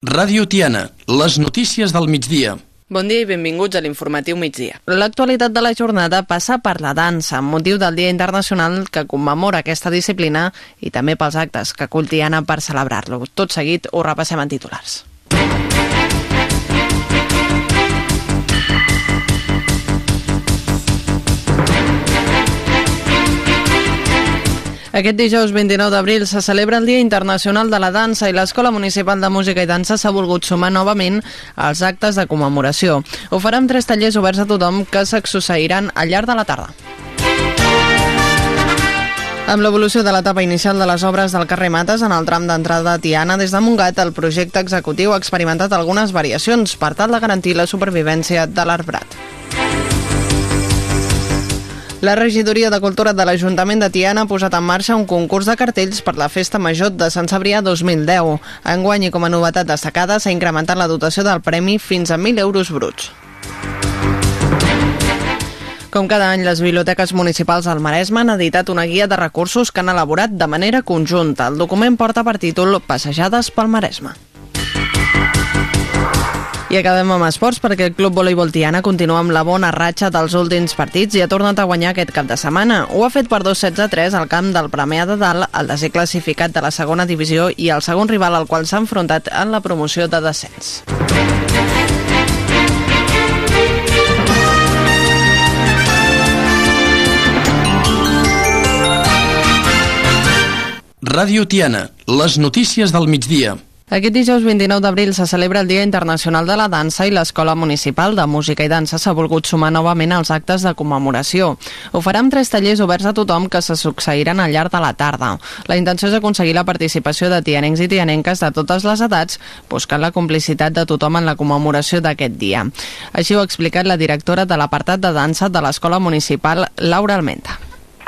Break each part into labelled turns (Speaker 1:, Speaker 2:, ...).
Speaker 1: Ràdio Tiana, les notícies del migdia.
Speaker 2: Bon dia i benvinguts a l'informatiu migdia. L'actualitat de la jornada passa per la dansa, amb motiu del Dia Internacional que commemora aquesta disciplina i també pels actes que acull Tiana per celebrar-lo. Tot seguit ho repassem en titulars. Aquest dijous 29 d'abril se celebra el Dia Internacional de la Dansa i l'Escola Municipal de Música i Dansa s'ha volgut sumar novament als actes de commemoració. Ho farà amb tres tallers oberts a tothom que s'exusseiran al llarg de la tarda. Amb l'evolució de l'etapa inicial de les obres del carrer Mates en el tram d'entrada de Tiana des de Montgat, el projecte executiu ha experimentat algunes variacions per tal de garantir la supervivència de l'arbrat. La regidoria de Cultura de l'Ajuntament de Tiana ha posat en marxa un concurs de cartells per la Festa Major de Sant Cebrià 2010. Enguany i com a novetat destacada s'ha incrementat la dotació del premi fins a 1.000 euros bruts. Com cada any, les biblioteques municipals del Maresme han editat una guia de recursos que han elaborat de manera conjunta. El document porta per títol Passejades pel Maresme. I acabem amb esports perquè el Club Voleibol Tiana continua amb la bona ratxa dels últims partits i ha tornat a guanyar aquest cap de setmana. Ho ha fet per 2 sets a 3 al camp del Premià de Dalt, el desè classificat de la segona divisió i el segon rival al qual s'ha enfrontat en la promoció de descens.
Speaker 1: Ràdio Tiana, les notícies del migdia.
Speaker 2: Aquest dijous 29 d'abril se celebra el Dia Internacional de la Dansa i l'Escola Municipal de Música i Dansa s'ha volgut sumar novament als actes de commemoració. Ho farà amb tres tallers oberts a tothom que se succeiran al llarg de la tarda. La intenció és aconseguir la participació de tianencs i tianenques de totes les edats, buscant la complicitat de tothom en la commemoració d'aquest dia. Així ho ha explicat la directora de l'apartat de dansa de l'Escola Municipal, Laura Almenta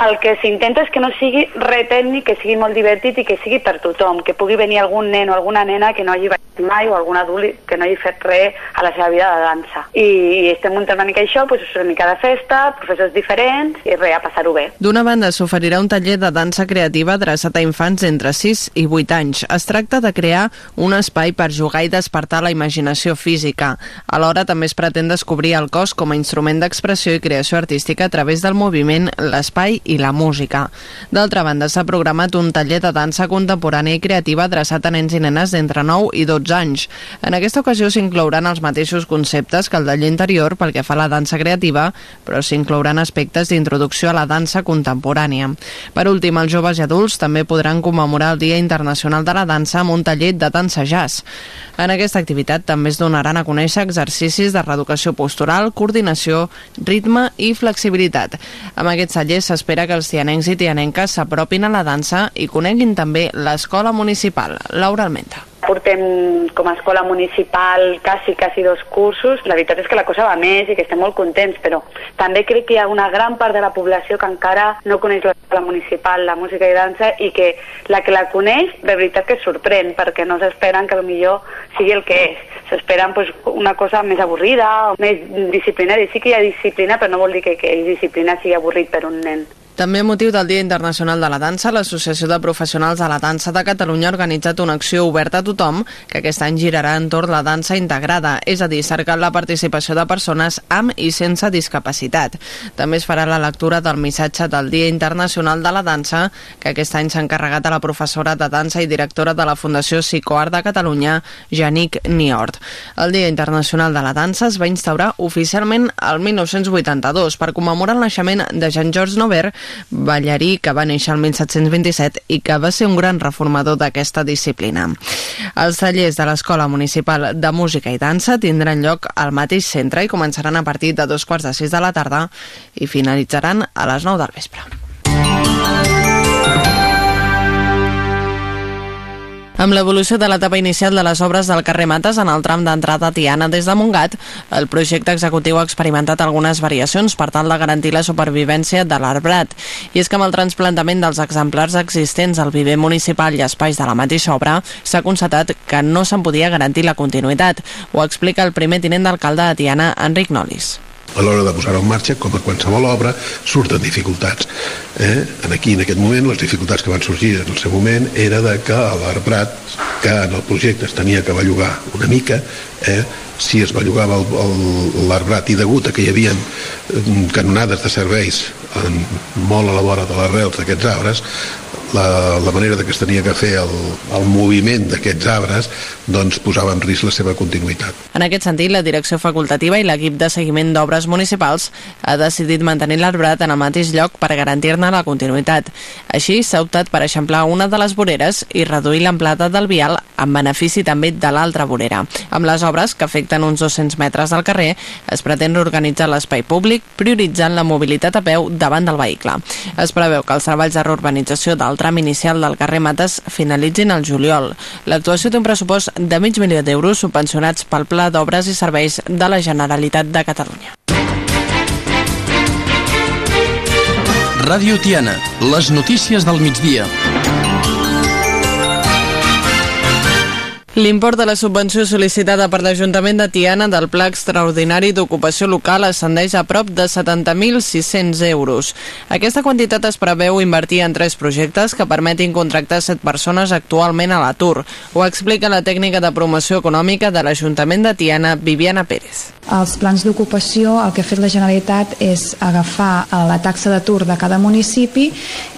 Speaker 3: el que s'intenta és que no sigui re tècnic, que sigui molt divertit i que sigui per tothom, que pugui venir algun nen o alguna nena que no hagi ballat mai o algun adult que no hagi fet res a la seva vida de dansa. I, i estem muntant una mica això, doncs, una mica de festa, professors diferents i res, a passar-ho bé.
Speaker 2: D'una banda, s'oferirà un taller de dansa creativa adreçat a infants entre 6 i 8 anys. Es tracta de crear un espai per jugar i despertar la imaginació física. Alhora també es pretén descobrir el cos com a instrument d'expressió i creació artística a través del moviment, l'espai la música. D'altra banda, s'ha programat un taller de dansa contemporània i creativa adreçat a nens i nenes d'entre 9 i 12 anys. En aquesta ocasió s'inclouran els mateixos conceptes que el taller anterior pel que fa a la dansa creativa, però s'inclouran aspectes d'introducció a la dansa contemporània. Per últim, els joves i adults també podran commemorar el Dia Internacional de la Dansa amb un taller de dansa jazz. En aquesta activitat també es donaran a conèixer exercicis de reeducació postural, coordinació, ritme i flexibilitat. Amb aquests tallers s'espera espera que els tianencs i tianenques s'apropin a la dansa i coneguin també l'escola municipal. Laura Almenta.
Speaker 3: Portem com a escola municipal quasi, quasi dos cursos. La veritat és que la cosa va més i que estem molt contents, però també crec que hi ha una gran part de la població que encara no coneix l'escola municipal, la música i dansa, i que la que la coneix, de veritat que sorprèn, perquè no s'esperen que millor sigui el que és. S'esperen pues, una cosa més avorrida o més disciplinària. Sí que hi ha disciplina, però no vol dir que, que disciplina sigui avorrit per un nen.
Speaker 2: També a motiu del Dia Internacional de la Dansa, l'Associació de Professionals de la Dansa de Catalunya ha organitzat una acció oberta a tothom que aquest any girarà entorn la dansa integrada, és a dir, cercant la participació de persones amb i sense discapacitat. També es farà la lectura del missatge del Dia Internacional de la Dansa, que aquest any s'ha encarregat a la professora de dansa i directora de la Fundació Psicoart de Catalunya, Janic Niort. El Dia Internacional de la Dansa es va instaurar oficialment el 1982 per commemorar el naixement de Jean-Georges Nover, ballarí que va néixer el 1727 i que va ser un gran reformador d'aquesta disciplina. Els tallers de l'Escola Municipal de Música i Dansa tindran lloc al mateix centre i començaran a partir de dos quarts de sis de la tarda i finalitzaran a les 9 del vespre. Amb l'evolució de l'etapa inicial de les obres del carrer Mates en el tram d'entrada a Tiana des de Montgat, el projecte executiu ha experimentat algunes variacions per tal de garantir la supervivència de l'arbrat. I és que amb el transplantament dels exemplars existents al viver municipal i espais de la mateixa obra, s'ha constatat que no se'n podia garantir la continuïtat. Ho explica el primer tinent d'alcalde de Tiana, Enric Nolis
Speaker 4: a l'hora de posar-ho en marxa, com a qualsevol obra, surten dificultats. eh, aquí en aquest moment les dificultats que van sorgir en el seu moment era de que l'arbrat que en el projecte es tenia que bellugar una mica eh, si es bellugava l'arbrat i degut a que hi havia mm, canonades de serveis en, molt a la vora de les rels d'aquests arbres la, la manera de que es tenia que fer el, el moviment d'aquests arbres doncs posava en risc la seva continuïtat.
Speaker 2: En aquest sentit, la direcció facultativa i l'equip de seguiment d'obres municipals ha decidit mantenir l'arbrat en el mateix lloc per garantir-ne la continuïtat. Així, s'ha optat per eixamplar una de les voreres i reduir l'amplada del vial en benefici també de l'altra vorera. Amb les obres, que afecten uns 200 metres del carrer, es pretén reorganitzar l'espai públic, prioritzant la mobilitat a peu davant del vehicle. Es preveu que els treballs de reurbanització del tram inicial del carrer Mates finalitzin el juliol. L'actuació té un pressupost de mig milió d'euros subvencionats pel Pla d'Obres i Serveis de la Generalitat de Catalunya.
Speaker 1: Ràdio Tiana, les notícies del migdia.
Speaker 2: L'import de la subvenció sol·licitada per l'Ajuntament de Tiana del Pla Extraordinari d'Ocupació Local ascendeix a prop de 70.600 euros. Aquesta quantitat es preveu invertir en tres projectes que permetin contractar set persones actualment a l'atur. Ho explica la tècnica de promoció econòmica de l'Ajuntament de Tiana, Viviana Pérez.
Speaker 5: Els plans d'ocupació, el que ha fet la Generalitat és agafar eh, la taxa d'atur de cada municipi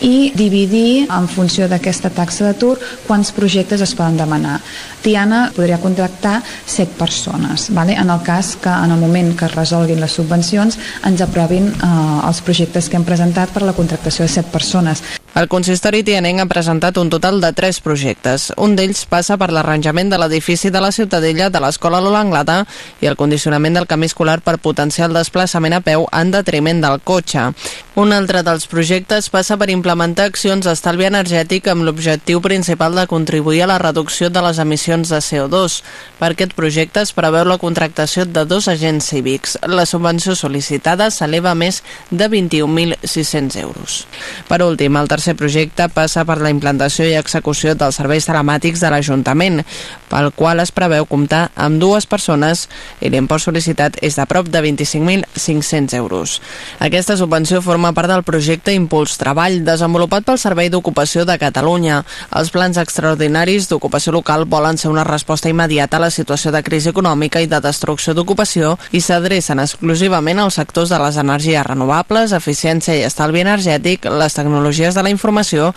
Speaker 5: i dividir en funció d'aquesta taxa d'atur quants projectes es poden demanar. Tiana podria contractar 7 persones, vale? en el cas que en el moment que es resolguin les subvencions ens aprovin eh, els projectes que hem presentat per a la contractació de 7 persones.
Speaker 2: El consistori tianenc ha presentat un total de tres projectes. Un d'ells passa per l'arranjament de l'edifici de la Ciutadella de l'Escola Lola Anglada i el condicionament del camí escolar per potenciar el desplaçament a peu en detriment del cotxe. Un altre dels projectes passa per implementar accions d'estalvi energètic amb l'objectiu principal de contribuir a la reducció de les emissions de CO2. Per aquest projecte es preveu la contractació de dos agents cívics. La subvenció sol·licitada s'eleva més de 21.600 euros. Per últim, el tercer tercer projecte passa per la implantació i execució dels serveis telemàtics de l'Ajuntament, pel qual es preveu comptar amb dues persones i l'import sol·licitat és de prop de 25.500 euros. Aquesta subvenció forma part del projecte Impuls Treball, desenvolupat pel Servei d'Ocupació de Catalunya. Els plans extraordinaris d'ocupació local volen ser una resposta immediata a la situació de crisi econòmica i de destrucció d'ocupació i s'adrecen exclusivament als sectors de les energies renovables, eficiència i estalvi energètic, les tecnologies de la informació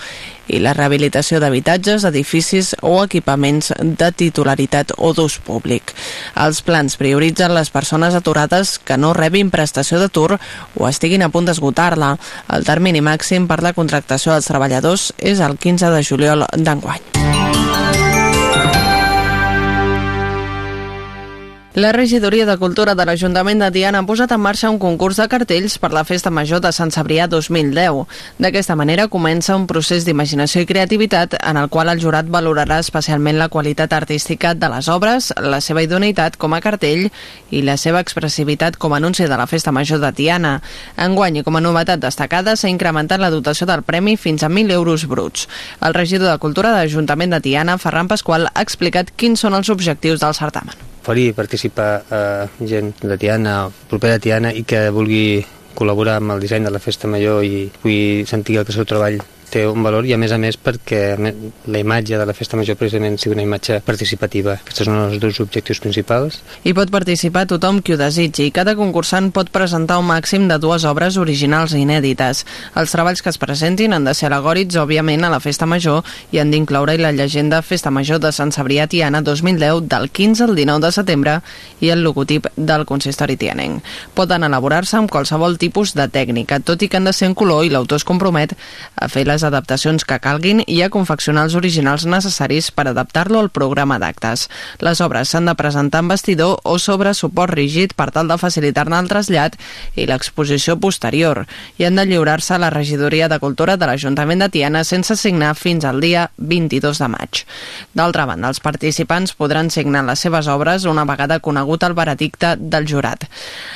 Speaker 2: i la rehabilitació d'habitatges, edificis o equipaments de titularitat o d'ús públic. Els plans prioritzen les persones aturades que no rebin prestació d'atur o estiguin a punt d'esgotar-la. El termini màxim per la contractació dels treballadors és el 15 de juliol d'enguany. La regidoria de Cultura de l'Ajuntament de Tiana ha posat en marxa un concurs de cartells per la Festa Major de Sant Cebrià 2010. D'aquesta manera comença un procés d'imaginació i creativitat en el qual el jurat valorarà especialment la qualitat artística de les obres, la seva idoneïtat com a cartell i la seva expressivitat com a anunci de la Festa Major de Tiana. Enguany, i com a novetat destacada, s'ha incrementat la dotació del premi fins a 1.000 euros bruts. El regidor de Cultura de l'Ajuntament de Tiana, Ferran Pasqual, ha explicat quins són els objectius del certamen
Speaker 6: oferir participar a gent de Tiana, propera a Tiana i que vulgui col·laborar amb el disseny de la festa major i pugui sentir que el seu treball té un valor i a més a més perquè la imatge de la festa major precisament sigui una imatge participativa. Aquests són els dos objectius principals.
Speaker 2: Hi pot participar tothom qui ho desitgi i cada concursant pot presentar un màxim de dues obres originals i inèdites. Els treballs que es presentin han de ser alegòrics, òbviament, a la festa major i han d'incloure la llegenda Festa Major de Sant Cebrià Tiana 2010 del 15 al 19 de setembre i el logotip del consistori tianenc. Poden elaborar-se amb qualsevol tipus de tècnica, tot i que han de ser en color i l'autor es compromet a fer les les adaptacions que calguin i a confeccionar els originals necessaris per adaptar-lo al programa d'actes. Les obres s'han de presentar en vestidor o sobre suport rígid per tal de facilitar-ne el trasllat i l'exposició posterior i han de lliurar-se a la regidoria de Cultura de l'Ajuntament de Tiana sense signar fins al dia 22 de maig. D'altra banda, els participants podran signar les seves obres una vegada conegut el veredicte del jurat.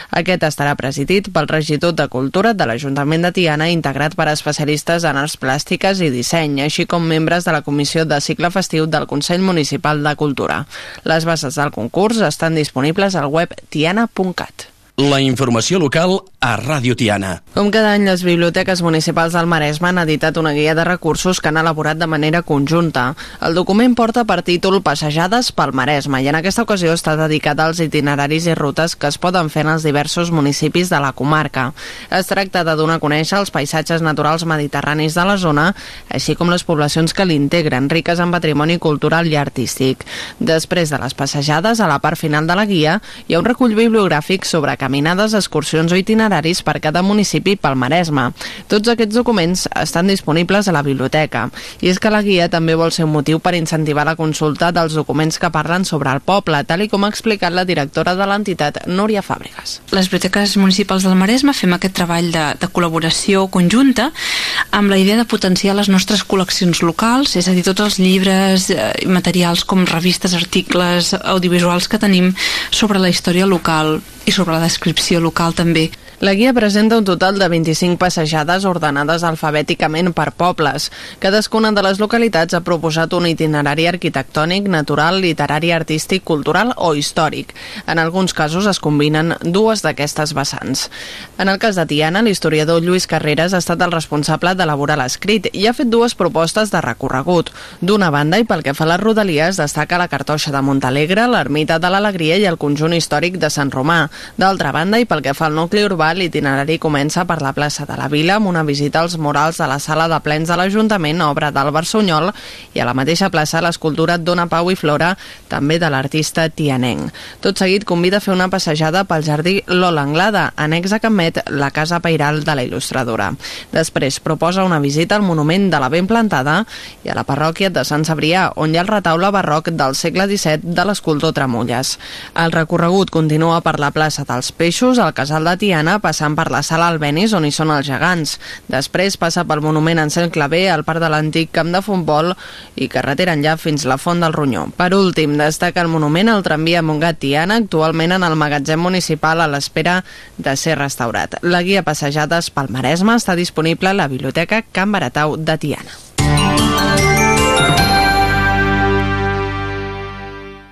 Speaker 2: Aquest estarà presidit pel regidor de Cultura de l'Ajuntament de Tiana integrat per especialistes en arts plàstics plàstiques i disseny, així com membres de la Comissió de Cicle Festiu del Consell Municipal de Cultura. Les bases del concurs estan disponibles al web tiana.cat.
Speaker 1: La informació local a Ràdio Tiana.
Speaker 2: Com cada any, les biblioteques municipals del Maresme han editat una guia de recursos que han elaborat de manera conjunta. El document porta per títol Passejades pel Maresme i en aquesta ocasió està dedicat als itineraris i rutes que es poden fer en els diversos municipis de la comarca. Es tracta de donar a conèixer els paisatges naturals mediterranis de la zona, així com les poblacions que l'integren, riques en patrimoni cultural i artístic. Després de les passejades, a la part final de la guia, hi ha un recull bibliogràfic sobre caminades, excursions o itineraris itineraris per cada municipi pel Maresme. Tots aquests documents estan disponibles a la biblioteca. I és que la guia també vol ser un motiu per incentivar la consulta dels documents que parlen sobre el poble, tal i com ha explicat la directora de l'entitat, Núria Fàbregas.
Speaker 7: Les biblioteques municipals del Maresme fem aquest treball de, de col·laboració conjunta amb la idea de potenciar les nostres col·leccions locals, és a dir, tots els llibres eh, materials com revistes, articles, audiovisuals que tenim sobre la història local i sobre la descripció local també.
Speaker 2: La guia presenta un total de 25 passejades ordenades alfabèticament per pobles. Cadascuna de les localitats ha proposat un itinerari arquitectònic, natural, literari, artístic, cultural o històric. En alguns casos es combinen dues d'aquestes vessants. En el cas de Tiana, l'historiador Lluís Carreras ha estat el responsable d'elaborar l'escrit i ha fet dues propostes de recorregut. D'una banda, i pel que fa a les rodalies, destaca la cartoixa de Montalegre, l'ermita de l'Alegria i el conjunt històric de Sant Romà. D'altra banda, i pel que fa al nucli urbà, l'itinerari comença per la plaça de la Vila amb una visita als murals de la sala de plens de l'Ajuntament, obra d'Àlvar Sunyol, i a la mateixa plaça l'escultura Dona Pau i Flora, també de l'artista tianenc. Tot seguit convida a fer una passejada pel jardí Lola Anglada, annex a Camet, la casa pairal de la il·lustradora. Després proposa una visita al monument de la ben plantada i a la parròquia de Sant Cebrià, on hi ha el retaule barroc del segle XVII de l'escultor Tramulles. El recorregut continua per la plaça dels Peixos, al casal de Tiana, passant per la sala Albenis, on hi són els gegants. Després passa pel monument en cel claver, al parc de l'antic camp de futbol i carretera enllà fins la Font del Ronyó. Per últim, destaca el monument al tramvia Montgat-Tiana, actualment en el magatzem municipal a l'espera de ser restaurat. La guia Passejades pel Maresme està disponible a la Biblioteca Can Baratau de Tiana.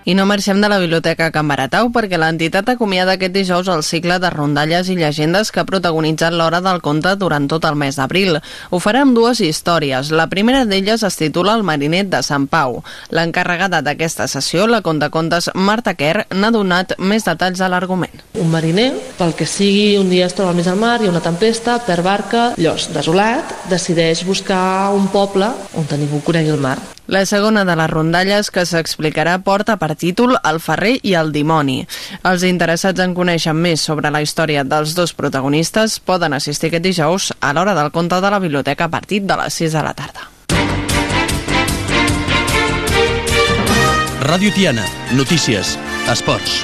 Speaker 2: I no marxem de la Biblioteca Can Baratau perquè l'entitat acomiada aquest dijous el cicle de rondalles i llegendes que ha protagonitzat l'hora del conte durant tot el mes d'abril. Ho farà amb dues històries. La primera d'elles es titula El marinet de Sant Pau. L'encarregada d'aquesta sessió, la contacontes Marta Kerr, n'ha donat més detalls a l'argument.
Speaker 8: Un mariner, pel que sigui, un dia es troba al mig del mar, ha una tempesta, per barca, llavors, desolat, decideix buscar un poble on ningú conegui el mar.
Speaker 2: La segona de les rondalles que s'explicarà porta per títol El ferrer i el dimoni. Els interessats en conèixer més sobre la història dels dos protagonistes poden assistir aquest dijous a l'hora del conte de la biblioteca a partir de les 6 de la tarda.
Speaker 1: Ràdio Tiana, notícies, esports.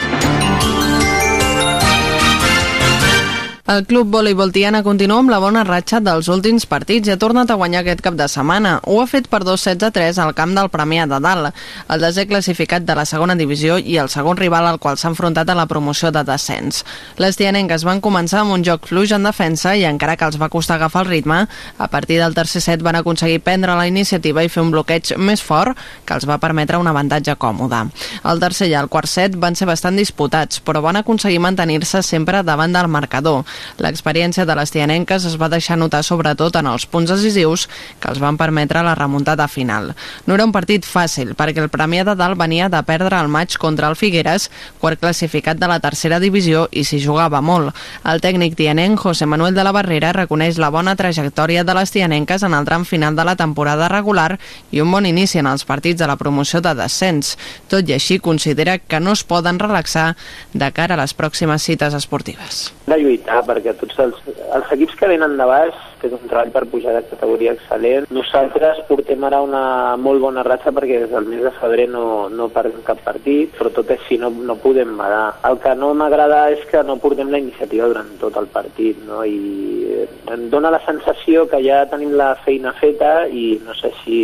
Speaker 2: El club voleibol Tiana continua amb la bona ratxa dels últims partits i ha tornat a guanyar aquest cap de setmana. Ho ha fet per 2 sets a 3 al camp del Premià de Dalt, el desè classificat de la segona divisió i el segon rival al qual s'ha enfrontat a la promoció de descens. Les tianenques van començar amb un joc fluix en defensa i encara que els va costar agafar el ritme, a partir del tercer set van aconseguir prendre la iniciativa i fer un bloqueig més fort que els va permetre un avantatge còmode. El tercer i el quart set van ser bastant disputats, però van aconseguir mantenir-se sempre davant del marcador. L'experiència de les tianenques es va deixar notar sobretot en els punts decisius que els van permetre la remuntada final. No era un partit fàcil, perquè el Premià de Dalt venia de perdre el maig contra el Figueres, quart classificat de la tercera divisió, i s'hi jugava molt. El tècnic tianenc, José Manuel de la Barrera, reconeix la bona trajectòria de les tianenques en el tram final de la temporada regular i un bon inici en els partits de la promoció de descens. Tot i així, considera que no es poden relaxar de cara a les pròximes cites esportives.
Speaker 9: De lluitar, perquè tots els, els equips que venen de baix, que és un treball per pujar de categoria excel·lent, nosaltres portem ara una molt bona ratxa perquè des del mes de febrer no, no perdem cap partit, però tot així no, no podem badar. El que no m'agrada és que no portem la iniciativa durant tot el partit, no? i em dóna la sensació que ja tenim la feina feta i no sé si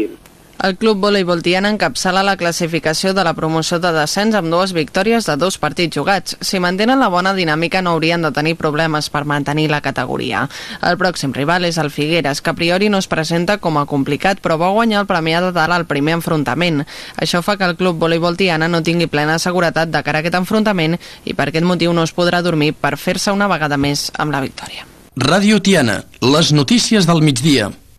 Speaker 2: El club voleibol Tiana encapçala la classificació de la promoció de descens amb dues victòries de dos partits jugats. Si mantenen la bona dinàmica no haurien de tenir problemes per mantenir la categoria. El pròxim rival és el Figueres, que a priori no es presenta com a complicat, però va guanyar el Premià de Dalt al primer enfrontament. Això fa que el club voleibol Tiana no tingui plena seguretat de cara a aquest enfrontament i per aquest motiu no es podrà dormir per fer-se una vegada més amb la victòria.
Speaker 1: Ràdio Tiana, les notícies del migdia.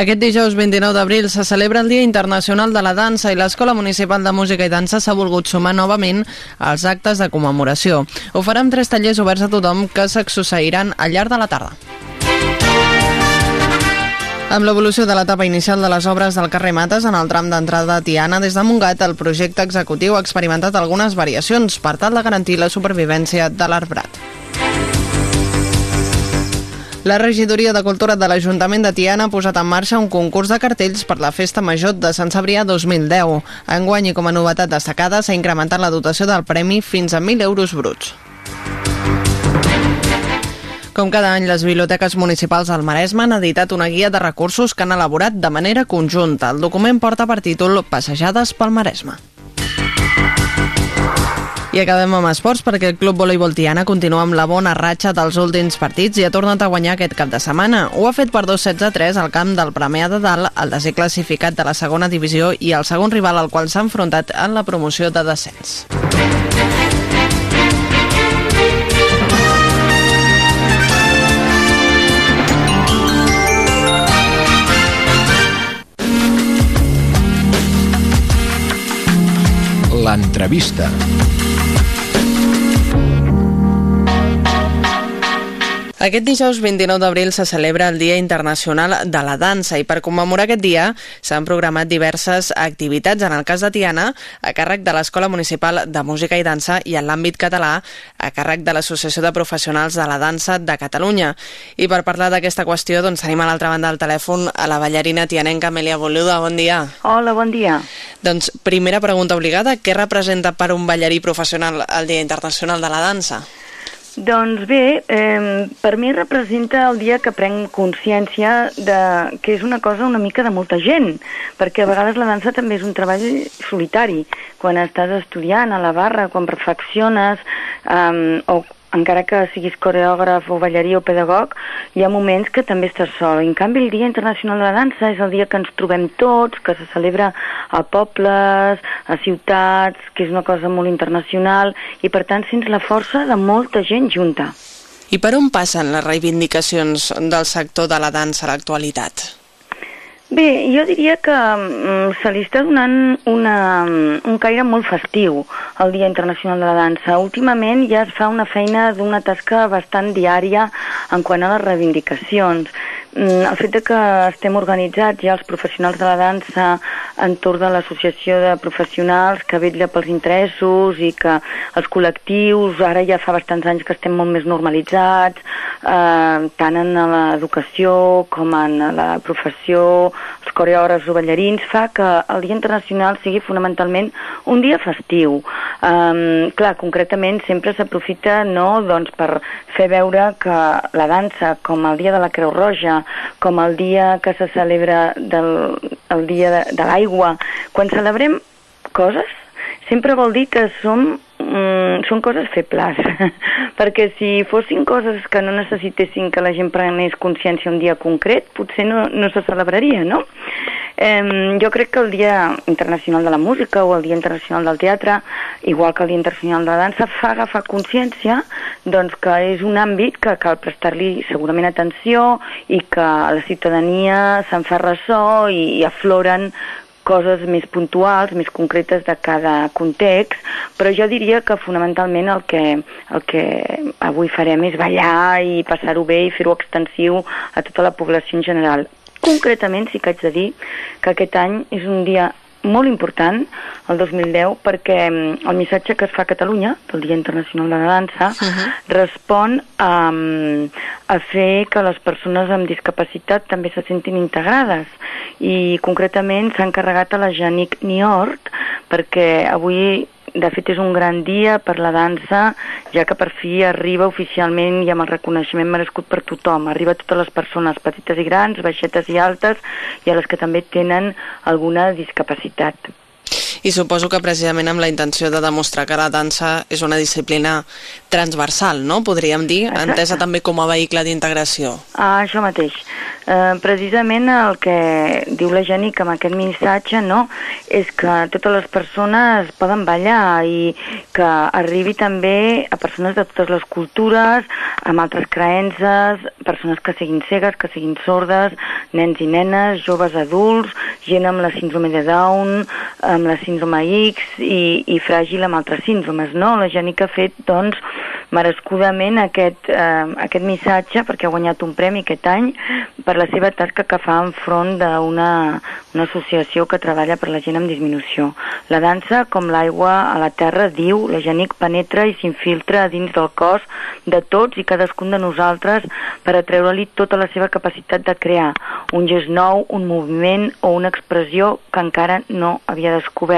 Speaker 2: Aquest dijous 29 d'abril se celebra el Dia Internacional de la Dansa i l'Escola Municipal de Música i Dansa s'ha volgut sumar novament als actes de commemoració. Ho farà tres tallers oberts a tothom que s'exoceiran al llarg de la tarda. Amb l'evolució de l'etapa inicial de les obres del carrer Mates en el tram d'entrada de Tiana des de Montgat, el projecte executiu ha experimentat algunes variacions per tal de garantir la supervivència de l'arbrat. La regidoria de Cultura de l'Ajuntament de Tiana ha posat en marxa un concurs de cartells per la Festa Major de Sant Cebrià 2010. Enguany i com a novetat destacada s'ha incrementat la dotació del premi fins a 1.000 euros bruts. Com cada any, les biblioteques municipals del Maresme han editat una guia de recursos que han elaborat de manera conjunta. El document porta per títol Passejades pel Maresme. I acabem amb esports perquè el Club Voleibol Tiana continua amb la bona ratxa dels últims partits i ha tornat a guanyar aquest cap de setmana. Ho ha fet per 2 sets a 3 al camp del Premià de Dalt, el desè classificat de la segona divisió i el segon rival al qual s'ha enfrontat en la promoció de descens.
Speaker 10: L'entrevista.
Speaker 2: Aquest dijous 29 d'abril se celebra el Dia Internacional de la Dansa i per commemorar aquest dia s'han programat diverses activitats, en el cas de Tiana, a càrrec de l'Escola Municipal de Música i Dansa i en l'àmbit català a càrrec de l'Associació de Professionals de la Dansa de Catalunya. I per parlar d'aquesta qüestió doncs, tenim a l'altra banda del telèfon a la ballarina tianenca Amelia Boluda. Bon dia.
Speaker 11: Hola, bon dia.
Speaker 2: Doncs primera pregunta obligada, què representa per un ballarí professional el Dia Internacional de la Dansa?
Speaker 11: Doncs bé, eh, per mi representa el dia que prenc consciència de que és una cosa una mica de molta gent, perquè a vegades la dansa també és un treball solitari. Quan estàs estudiant a la barra, quan perfecciones, eh, o encara que siguis coreògraf o ballarí o pedagog, hi ha moments que també estàs sol. En canvi, el Dia Internacional de la Dansa és el dia que ens trobem tots, que se celebra a pobles, a ciutats, que és una cosa molt internacional, i per tant sents la força de molta gent junta.
Speaker 2: I per on passen les reivindicacions del sector de la dansa a l'actualitat?
Speaker 11: Bé, jo diria que mm, se li està donant una, un caire molt festiu al Dia Internacional de la Dansa. Últimament ja es fa una feina d'una tasca bastant diària en quant a les reivindicacions. Mm, el fet de que estem organitzats ja els professionals de la dansa entorn de l'associació de professionals que vetlla pels interessos i que els col·lectius, ara ja fa bastants anys que estem molt més normalitzats, eh, tant en l'educació com en la professió, els coreògrafs o ballarins, fa que el Dia Internacional sigui fonamentalment un dia festiu. Eh, clar, concretament sempre s'aprofita no, doncs, per fer veure que la dansa, com el Dia de la Creu Roja, com el dia que se celebra del, el dia de, de l'aigua. Quan celebrem coses, sempre vol dir que som, mm, són coses febles, perquè si fossin coses que no necessitessin que la gent prenés consciència un dia concret, potser no, no se celebraria, no? Eh, jo crec que el Dia Internacional de la Música o el Dia Internacional del Teatre, igual que el Dia Internacional de la Dansa, fa agafar consciència doncs, que és un àmbit que cal prestar-li segurament atenció i que la ciutadania se'n fa ressò i, i afloren coses més puntuals, més concretes de cada context, però jo diria que fonamentalment el que, el que avui farem és ballar i passar-ho bé i fer-ho extensiu a tota la població en general. Concretament sí que haig de dir que aquest any és un dia molt important el 2010 perquè mm, el missatge que es fa a Catalunya del Dia Internacional de la Dansa uh -huh. respon a, mm, a fer que les persones amb discapacitat també se sentin integrades i concretament s'ha encarregat a la Janic Niort perquè avui de fet és un gran dia per la dansa, ja que per fi arriba oficialment i amb el reconeixement merescut per tothom. Arriba a totes les persones, petites i grans, baixetes i altes, i a les que també tenen alguna discapacitat.
Speaker 2: I suposo que precisament amb la intenció de demostrar que la dansa és una disciplina transversal, no? Podríem dir, Exacte. entesa també com a vehicle d'integració.
Speaker 11: Ah, això mateix. Eh, precisament el que diu la Geni que amb aquest missatge no, és que totes les persones poden ballar i que arribi també a persones de totes les cultures, amb altres creences, persones que siguin cegues, que siguin sordes, nens i nenes, joves adults, gent amb la síndrome de Down, amb la síndrome X i, i fràgil amb altres síndromes. No? La Geni que ha fet, doncs, merescudament aquest, eh, aquest missatge perquè ha guanyat un premi aquest any per la seva tasca que fa enfront d'una una associació que treballa per la gent amb disminució. La dansa, com l'aigua a la terra, diu, la genic penetra i s'infiltra dins del cos de tots i cadascun de nosaltres per atreure-li tota la seva capacitat de crear un gest nou, un moviment o una expressió que encara no havia descobert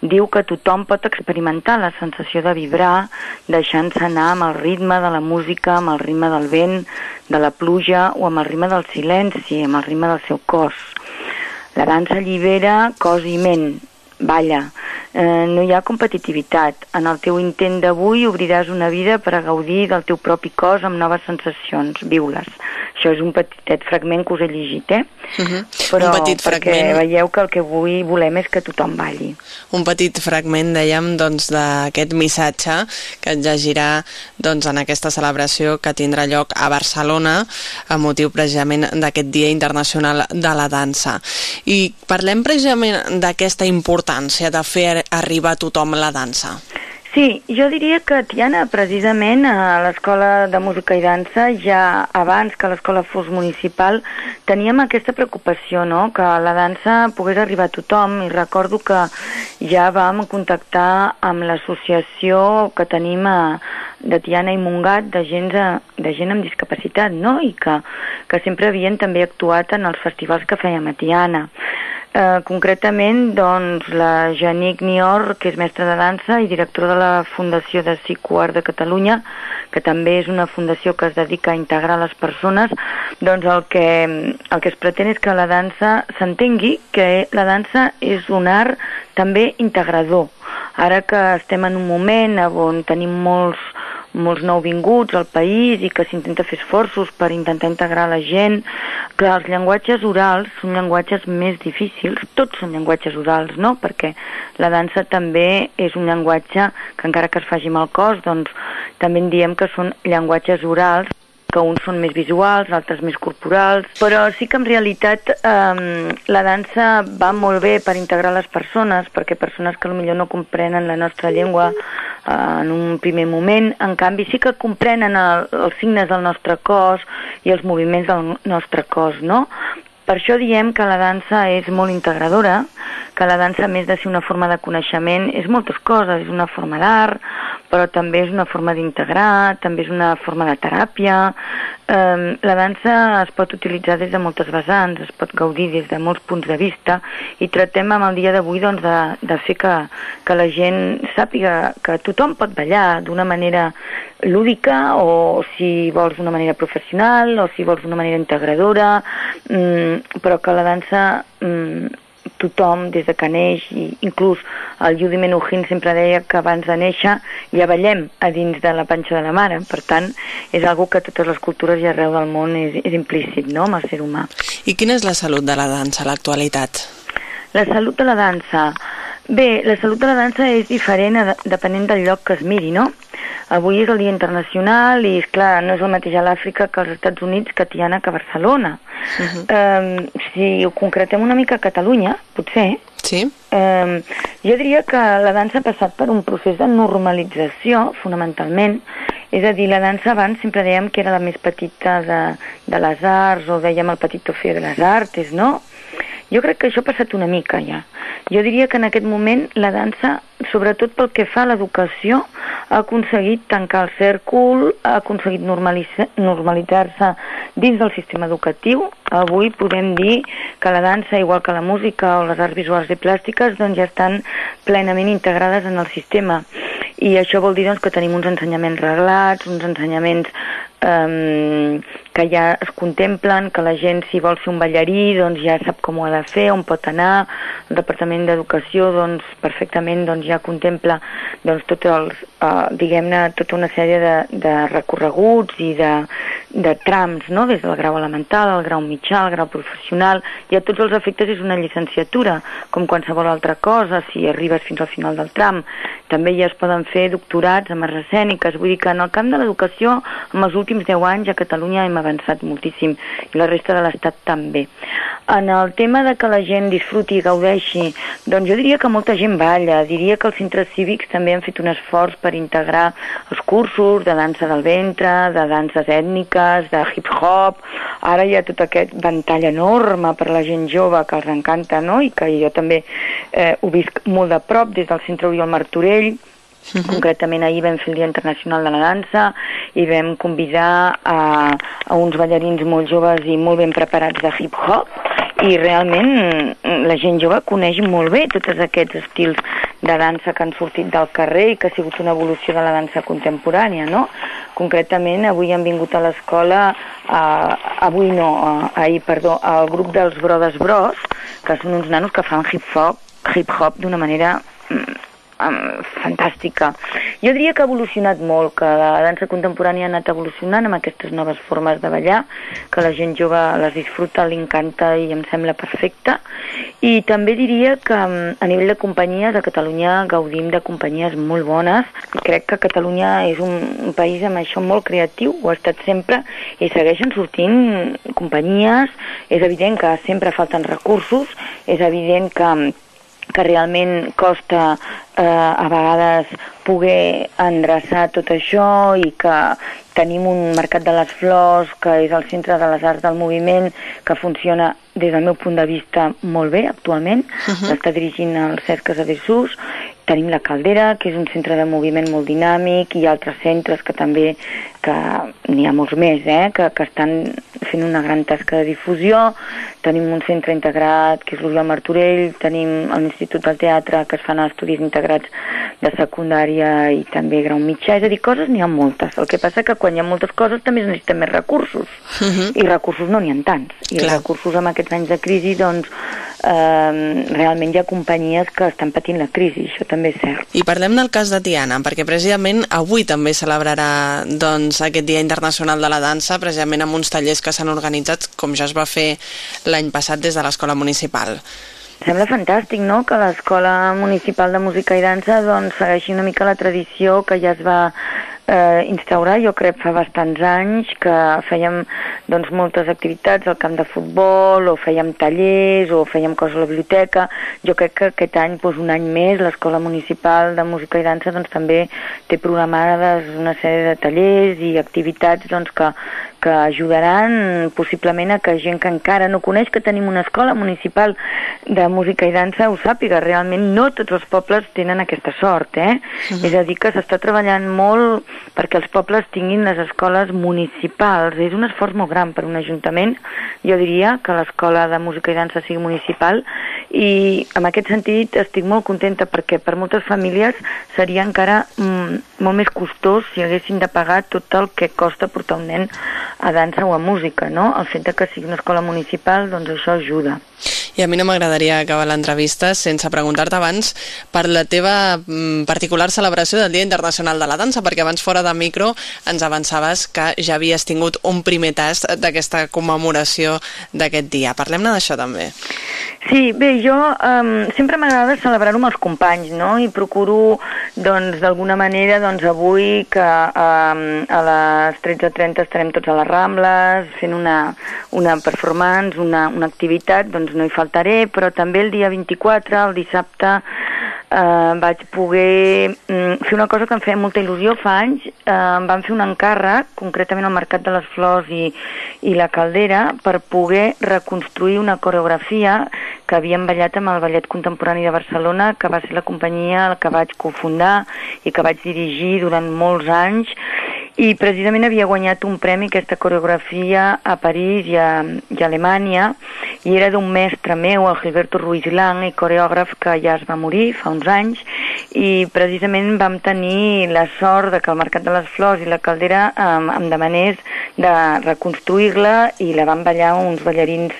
Speaker 11: diu que tothom pot experimentar la sensació de vibrar, deixant-se anar amb el ritme de la música, amb el ritme del vent, de la pluja o amb el ritme del silenci, amb el ritme del seu cos. La dansa allibera cos i ment, balla. Eh, no hi ha competitivitat. En el teu intent d'avui obriràs una vida per a gaudir del teu propi cos amb noves sensacions, viu-les. Això és un petitet fragment que us he llegit, eh? Uh mhm. -huh. Però un petit fragment... veieu que el que avui volem és que tothom balli.
Speaker 2: Un petit fragment, dèiem, doncs, d'aquest missatge que ens llegirà doncs, en aquesta celebració que tindrà lloc a Barcelona a motiu precisament d'aquest Dia Internacional de la Dansa. I parlem precisament d'aquesta importància de fer arribar a tothom la dansa.
Speaker 11: Sí, jo diria que, Tiana, precisament a l'Escola de Música i Dansa, ja abans que l'escola fos municipal, teníem aquesta preocupació, no?, que la dansa pogués arribar a tothom, i recordo que ja vam contactar amb l'associació que tenim a, de Tiana i Mungat de gent, de gent amb discapacitat, no?, i que, que sempre havien també actuat en els festivals que fèiem a Tiana. Eh, concretament, doncs, la Janic Nior, que és mestra de dansa i directora de la Fundació de Psicoart de Catalunya, que també és una fundació que es dedica a integrar les persones, doncs el que, el que es pretén és que la dansa s'entengui que la dansa és un art també integrador. Ara que estem en un moment on tenim molts molts nouvinguts al país i que s'intenta fer esforços per intentar integrar la gent. Clar, els llenguatges orals són llenguatges més difícils, tots són llenguatges orals, no? Perquè la dansa també és un llenguatge que encara que es faci el cos, doncs també en diem que són llenguatges orals que uns són més visuals, altres més corporals, però sí que en realitat eh, la dansa va molt bé per integrar les persones, perquè persones que potser no comprenen la nostra llengua en un primer moment, en canvi sí que comprenen el, els signes del nostre cos i els moviments del nostre cos, no? Per això diem que la dansa és molt integradora, que la dansa, més de ser una forma de coneixement, és moltes coses, és una forma d'art, però també és una forma d'integrar, també és una forma de teràpia. Eh, la dansa es pot utilitzar des de moltes vessants, es pot gaudir des de molts punts de vista i tractem amb el dia d'avui doncs, de, de fer que, que la gent sàpiga que tothom pot ballar d'una manera lúdica o si vols d'una manera professional o si vols d'una manera integradora, mm, però que la dansa mm, tothom des de que neix i inclús el Yudi Menuhin sempre deia que abans de néixer ja ballem a dins de la panxa de la mare. Per tant és algo que totes les cultures i arreu del món és, és implícit no, amb el ser humà.
Speaker 2: I quina és la salut de la dansa a l'actualitat?
Speaker 11: La salut de la dansa Bé, la salut de la dansa és diferent a, depenent del lloc que es miri, no? Avui és el Dia Internacional i, és clar, no és el mateix a l'Àfrica que als Estats Units, que Tiana, que Barcelona. Uh -huh. um, si ho concretem una mica a Catalunya, potser,
Speaker 2: sí.
Speaker 11: um, jo diria que la dansa ha passat per un procés de normalització, fonamentalment, és a dir, la dansa abans sempre dèiem que era la més petita de, de les arts, o dèiem el petit ofè de les arts, no? Jo crec que això ha passat una mica ja. Jo diria que en aquest moment la dansa, sobretot pel que fa a l'educació, ha aconseguit tancar el cèrcol, ha aconseguit normalitzar-se dins del sistema educatiu. Avui podem dir que la dansa, igual que la música o les arts visuals i plàstiques, doncs ja estan plenament integrades en el sistema i això vol dir doncs, que tenim uns ensenyaments reglats, uns ensenyaments um, que ja es contemplen, que la gent si vol fer un ballarí doncs ja sap com ho ha de fer, on pot anar, el Departament d'Educació doncs perfectament doncs, ja contempla doncs, tots els, uh, diguem-ne, tota una sèrie de, de recorreguts i de, de trams, no? des del grau elemental, al grau mitjà, al grau professional, i a tots els efectes és una llicenciatura, com qualsevol altra cosa, si arribes fins al final del tram. També ja es poden fer doctorats amb arts escèniques, vull dir que en el camp de l'educació, en els últims 10 anys a Catalunya hem avançat moltíssim i la resta de l'Estat també. En el tema de que la gent disfruti i gaudeixi, doncs jo diria que molta gent balla, diria que els centres cívics també han fet un esforç per integrar els cursos de dansa del ventre, de danses ètniques, de hip-hop, ara hi ha tot aquest ventall enorme per la gent jove que els encanta, no?, i que jo també eh, ho visc molt de prop des del centre Oriol Martorell, Uh -huh. Concretament ahir vam fer el Dia Internacional de la Dansa i vam convidar a, a uns ballarins molt joves i molt ben preparats de hip-hop i realment la gent jove coneix molt bé tots aquests estils de dansa que han sortit del carrer i que ha sigut una evolució de la dansa contemporània, no? Concretament, avui han vingut a l'escola, uh, avui no, uh, ahir, perdó, al grup dels Brodes Bros, que són uns nanos que fan hip-hop hip-hop d'una manera mm, um, fantàstica. Jo diria que ha evolucionat molt, que la dansa contemporània ha anat evolucionant amb aquestes noves formes de ballar, que la gent jove les disfruta, li encanta i em sembla perfecta. I també diria que a nivell de companyies, a Catalunya gaudim de companyies molt bones. Crec que Catalunya és un, país amb això molt creatiu, ho ha estat sempre, i segueixen sortint companyies. És evident que sempre falten recursos, és evident que que realment costa eh, a vegades poder endreçar tot això i que tenim un mercat de les flors que és el centre de les arts del moviment que funciona des del meu punt de vista molt bé actualment, uh -huh. l'està dirigint el Cesc Casadesús tenim la Caldera, que és un centre de moviment molt dinàmic, i altres centres que també, que n'hi ha molts més, eh, que, que estan fent una gran tasca de difusió. Tenim un centre integrat, que és l'Oriol Martorell, tenim l'Institut del Teatre, que es fan estudis integrats de secundària i també grau mitjà, és a dir, coses n'hi ha moltes. El que passa que quan hi ha moltes coses també es necessiten més recursos, uh -huh. i recursos no n'hi ha tants. I Clar. recursos amb aquests anys de crisi, doncs, eh, realment hi ha companyies que estan patint la crisi, això també és cert.
Speaker 2: I parlem del cas de Tiana, perquè precisament avui també celebrarà doncs, aquest Dia Internacional de la Dansa, precisament amb uns tallers que s'han organitzat, com ja es va fer l'any passat des de l'Escola Municipal.
Speaker 11: Sembla fantàstic, no?, que l'Escola Municipal de Música i Dansa doncs, segueixi una mica la tradició que ja es va eh, instaurar, jo crec, fa bastants anys, que fèiem doncs, moltes activitats al camp de futbol, o fèiem tallers, o fèiem coses a la biblioteca. Jo crec que aquest any, doncs, un any més, l'Escola Municipal de Música i Dansa doncs, també té programades una sèrie de tallers i activitats doncs, que, que ajudaran possiblement a que gent que encara no coneix que tenim una escola municipal de música i dansa ho sàpiga. Realment no tots els pobles tenen aquesta sort, eh? Uh -huh. És a dir, que s'està treballant molt perquè els pobles tinguin les escoles municipals. És un esforç molt gran per un ajuntament. Jo diria que l'escola de música i dansa sigui municipal i en aquest sentit estic molt contenta perquè per moltes famílies seria encara mm, molt més costós si haguessin de pagar tot el que costa portar un nen a dansa o a música, no? El fet de que sigui una escola municipal, doncs això ajuda.
Speaker 2: I a mi no m'agradaria acabar l'entrevista sense preguntar-te abans per la teva mm, particular celebració del Dia Internacional de la Dansa, perquè abans fora de micro ens avançaves que ja havies tingut un primer tast d'aquesta commemoració d'aquest dia. Parlem-ne d'això també.
Speaker 11: Sí, bé, jo um, sempre m'agrada celebrar-ho amb els companys, no? I procuro, doncs, d'alguna manera, doncs, avui que um, a les 13.30 estarem tots a les Rambles fent una, una performance, una, una activitat, doncs no hi faltaré, però també el dia 24, el dissabte, eh, vaig poder mm, fer una cosa que em feia molta il·lusió fa anys. Eh, em van fer un encàrrec, concretament al Mercat de les Flors i, i la Caldera, per poder reconstruir una coreografia que havien ballat amb el Ballet Contemporani de Barcelona, que va ser la companyia que vaig cofundar i que vaig dirigir durant molts anys i precisament havia guanyat un premi aquesta coreografia a París i a, i a Alemanya i era d'un mestre meu, el Gilberto Ruiz Lang, i coreògraf que ja es va morir fa uns anys. I precisament vam tenir la sort de que el Mercat de les Flors i la Caldera eh, em demanés de reconstruir-la i la van ballar uns ballarins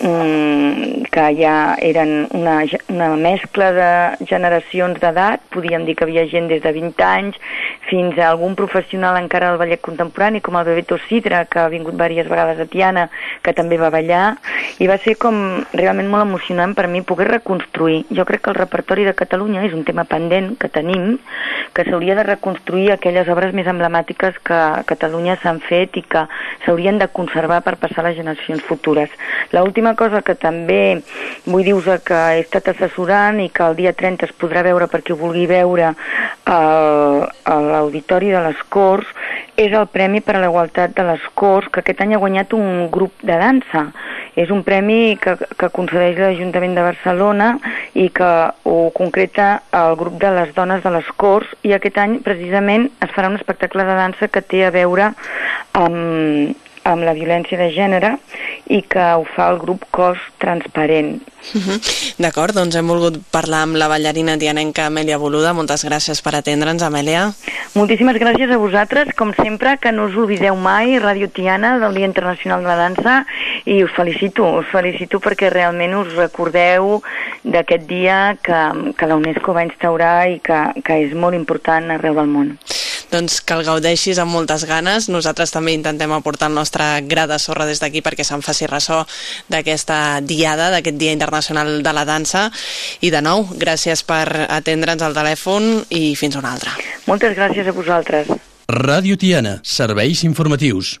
Speaker 11: mm, que ja eren una, una mescla de generacions d'edat, podíem dir que havia gent des de 20 anys fins a algun professional encara del ballet contemporani com el Bebeto Sidra, que ha vingut diverses vegades a Tiana, que també va ballar, i va ser com realment molt emocionant per mi poder reconstruir. Jo crec que el repertori de Catalunya és un tema pendent que tenim, que s'hauria de reconstruir aquelles obres més emblemàtiques que a Catalunya s'han fet i que s'haurien de conservar per passar a les generacions futures. L'última cosa que també vull dir que he estat assessorant i que el dia 30 es podrà veure per qui ho vulgui veure al l'Auditori de les Corts és el Premi per a la Igualtat de les Corts, que aquest any ha guanyat un grup de dansa. És un premi que, que concedeix l'Ajuntament de Barcelona i que ho concreta el grup de les dones de les Corts. I aquest any precisament es farà un espectacle de dansa que té a veure amb, amb la violència de gènere i que ho fa el grup Cos Transparent.
Speaker 2: Uh -huh. D'acord, doncs hem volgut parlar amb la ballarina dianenca Amèlia Boluda. Moltes gràcies per atendre'ns, Amèlia.
Speaker 11: Moltíssimes gràcies a vosaltres, com sempre, que no us oblideu mai, Ràdio Tiana, del Dia Internacional de la Dansa, i us felicito, us felicito perquè realment us recordeu d'aquest dia que, que la UNESCO va instaurar i que, que és molt important arreu del món
Speaker 2: doncs que el gaudeixis amb moltes ganes. Nosaltres també intentem aportar el nostre gra de sorra des d'aquí perquè se'n faci ressò d'aquesta diada, d'aquest Dia Internacional de la Dansa. I de nou, gràcies per atendre'ns al telèfon i fins una altra.
Speaker 11: Moltes gràcies a vosaltres.
Speaker 1: Ràdio Tiana, serveis informatius.